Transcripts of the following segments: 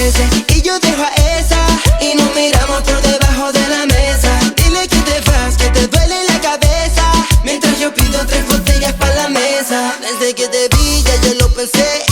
Y yo dejo a esa Y nos miramos por debajo de la mesa. Dile que te vas, que te duele la cabeza Mientras yo pido tres botellas para la mesa. Desde que te vi ya yo lo pensé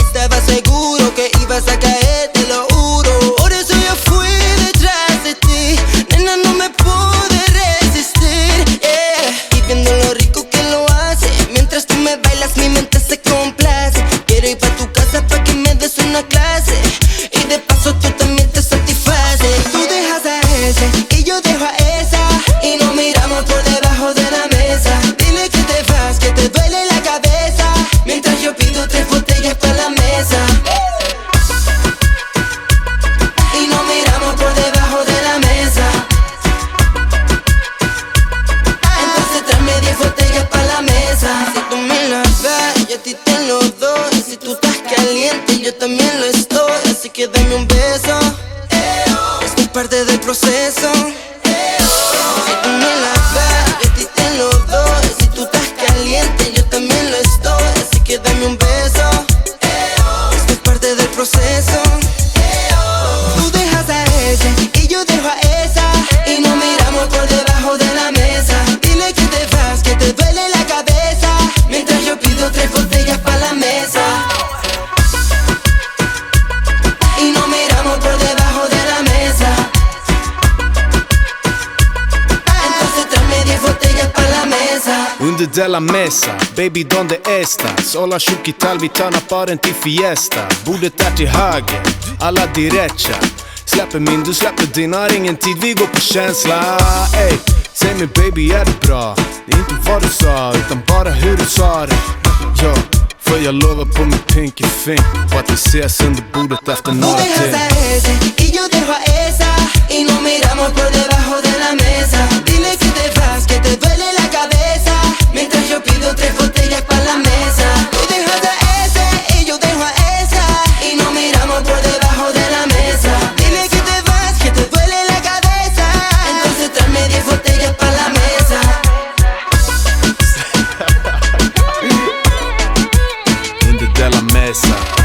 yo también lo estoy, así que dame un beso. Esto es parte del proceso. Si tú me la das, yo a ti te lo doy. Si tú estás caliente, yo también lo estoy, así que dame un beso. Esto es parte del proceso. Under della mesa, baby donde estás? Alla tjockitalvitarna på en till fiesta. Bordet är till höger, alla derecha Släpper min, du släpper din, har ingen tid, vi går på känsla. Ey, säg mig baby är det bra? Det är inte vad du sa, utan bara hur du sa det. Ja, för jag lovar på mitt pinky finger På att vi ses under bordet efter några timmar promessa